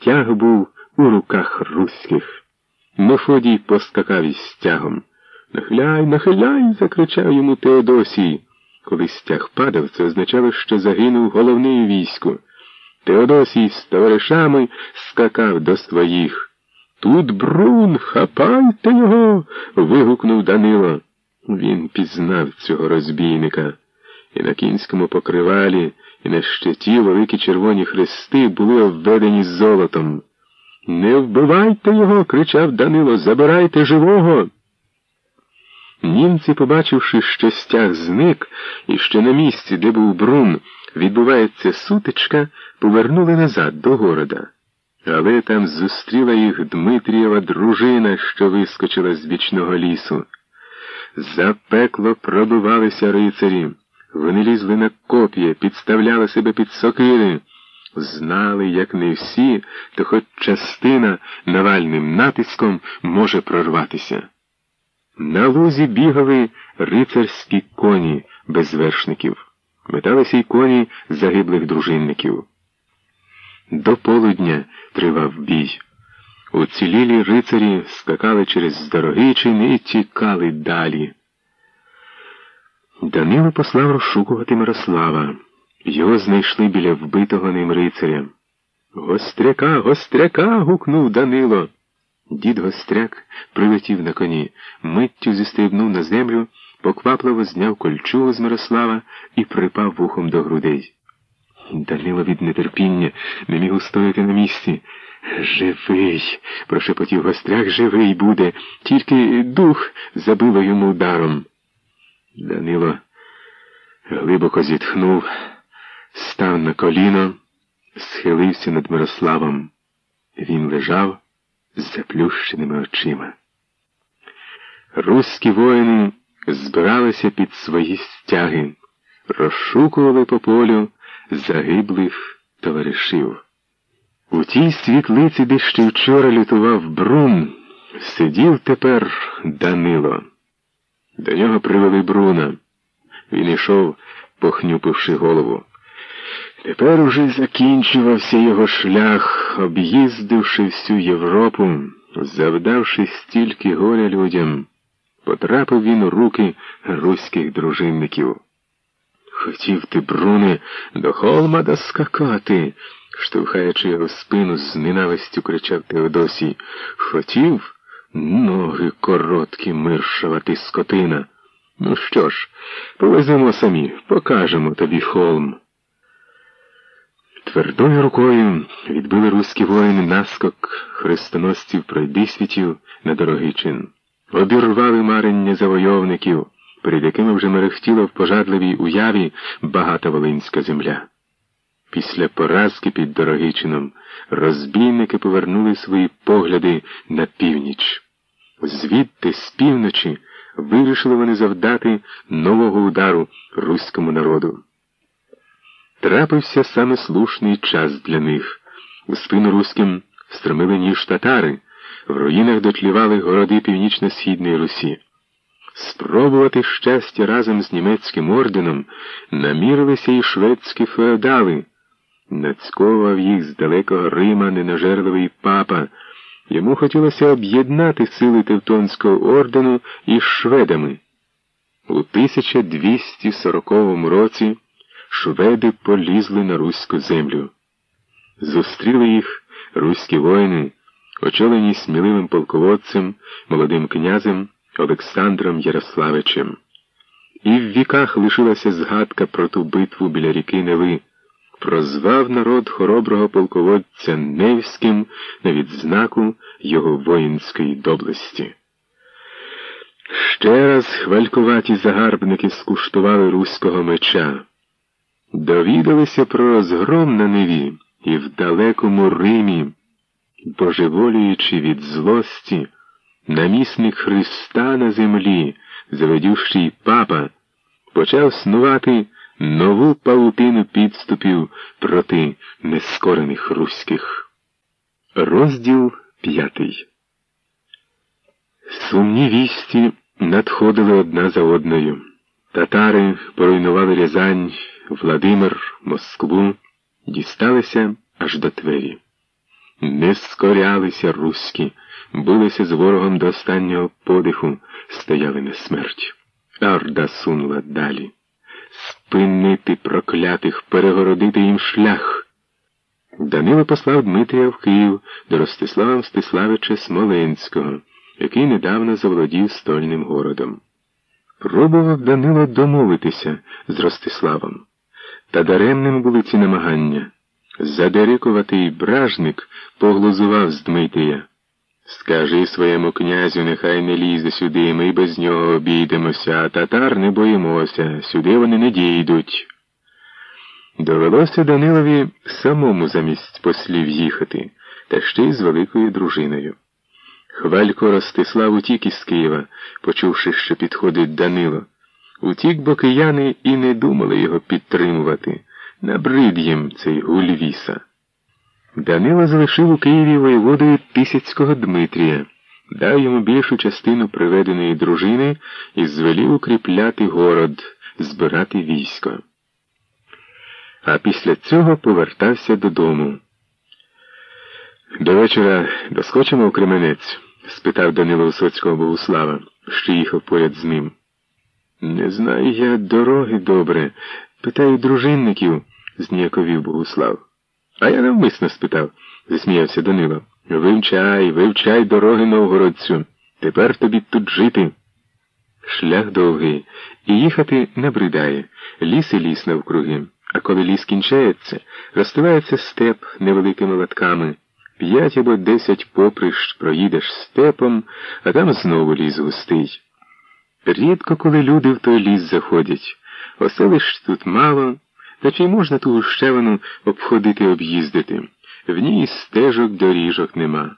стяг був у руках руських. Мефодій поскакав із стягом. Нахиляй, нахиляй, закричав йому Теодосій. Коли стяг падав, це означало, що загинув головний військо. Теодосій з товаришами скакав до своїх. Тут брун, хапайте його. вигукнув Данило. Він пізнав цього розбійника. І на кінському покривалі, на щиті великі червоні хрести були обведені золотом. Не вбивайте його, кричав Данило, забирайте живого. Німці, побачивши, що стяг зник, і що на місці, де був брун, відбувається сутичка, повернули назад до города. Але там зустріла їх Дмитрієва дружина, що вискочила з бічного лісу. За пекло пробивалися рицарі. Вони лізли на коп'я, підставляли себе під сокири. Знали, як не всі, то хоч частина навальним натиском може прорватися. На лузі бігали рицарські коні без вершників, металися й коні загиблих дружинників. До полудня тривав бій. Уцілілі рицарі скакали через Дорогичин і тікали далі. Данило послав розшукувати Мирослава. Його знайшли біля вбитого ним рицаря. Гостряка, гостряка. гукнув Данило. Дід Гостряк прилетів на коні, миттю зістрибнув на землю, поквапливо зняв кольчугу з Мирослава і припав вухом до грудей. Данило від нетерпіння не міг устояти на місці. Живий, прошепотів гостряк, живий буде, тільки дух забило йому ударом. Данило глибоко зітхнув, став на коліно, схилився над Мирославом. Він лежав з заплющеними очима. Руські воїни збиралися під свої стяги, розшукували по полю загиблих товаришів. У тій світлиці, де ще вчора лютував Брун, сидів тепер Данило. До нього привели Бруна. Він йшов, похнюпивши голову. Тепер уже закінчувався його шлях, об'їздивши всю Європу, завдавши стільки горя людям, потрапив він у руки руських дружинників. Хотів ти, Бруне, до холма доскакати, штовхаючи його спину, з ненавистю кричав Теодосій. Хотів? Ноги короткі, миршава ти скотина. Ну що ж, повеземо самі, покажемо тобі холм. Твердою рукою відбили руські воїни наскок хрестоносців пройдисвітів на дорогий чин. Обірвали марення завойовників, перед якими вже мерехтіла в пожадливій уяві багата волинська земля. Після поразки під Дорогичином розбійники повернули свої погляди на північ. Звідти, з півночі, вирішили вони завдати нового удару руському народу. Трапився саме слушний час для них. У спину руським стромили ніж татари, в руїнах дотлівали городи Північно-Східної Русі. Спробувати щастя разом з німецьким орденом намірилися і шведські феодали. Нацьковував їх з далекого Рима ненажерливий папа. Йому хотілося об'єднати сили Тевтонського ордену із шведами. У 1240 році шведи полізли на руську землю. Зустріли їх руські воїни, очолені сміливим полководцем, молодим князем Олександром Ярославичем. І в віках лишилася згадка про ту битву біля ріки Неви. Прозвав народ хороброго полководця Невським на відзнаку його воїнської доблесті. Ще раз хвалькуваті загарбники скуштували руського меча. Довідалися про розгром на неві і в далекому Римі, божеволюючи від злості, намісник Христа на землі, заведющий папа, почав снувати нову паутину підступів проти нескорених руських. Розділ п'ятий. Сумні вісті надходили одна за одною. Татари поруйнували Рязань, Владимир, Москву, дісталися аж до Твері. Не скорялися руські, билися з ворогом до останнього подиху, стояли на смерть. Орда сунула далі. Спинити проклятих, перегородити їм шлях. Данило послав Дмитрія в Київ до Ростислава Мстиславича Смоленського, який недавно заволодів стольним городом. Пробував Данило домовитися з Ростиславом, та даремними були ці намагання. Задерикуватий бражник поглузував з Дмитрія. Скажи своєму князю, нехай не лізе сюди, ми без нього обійдемося, а татар не боїмося, сюди вони не дійдуть. Довелося Данилові самому замість послів їхати, та ще й з великою дружиною. Хвалько Ростислав утік із Києва, почувши, що підходить Данило. Утік, бо кияни і не думали його підтримувати. Набрид їм цей гульвіса. Данило залишив у Києві воєводою Тисяцького Дмитрія, дав йому більшу частину приведеної дружини і звелів укріпляти город, збирати військо. А після цього повертався додому. До вечора доскочимо в Кременець? спитав Данило Висоцького Богуслава, що їхав поряд з ним. Не знаю я дороги добре. Питаю дружинників, зніяковів Богуслав. А я навмисно спитав, засміявся Данило. Вивчай, вивчай дороги новгородцю. Тепер тобі тут жити. Шлях довгий, і їхати набридає, ліс і ліс навкруги. А коли ліс кінчається, розстилається степ невеликими латками. П'ять або десять поприщ проїдеш степом, а там знову ліс густий. Рідко коли люди в той ліс заходять. Оселищ тут мало, та чи можна ту гущевину обходити об'їздити? В ній стежок доріжок нема.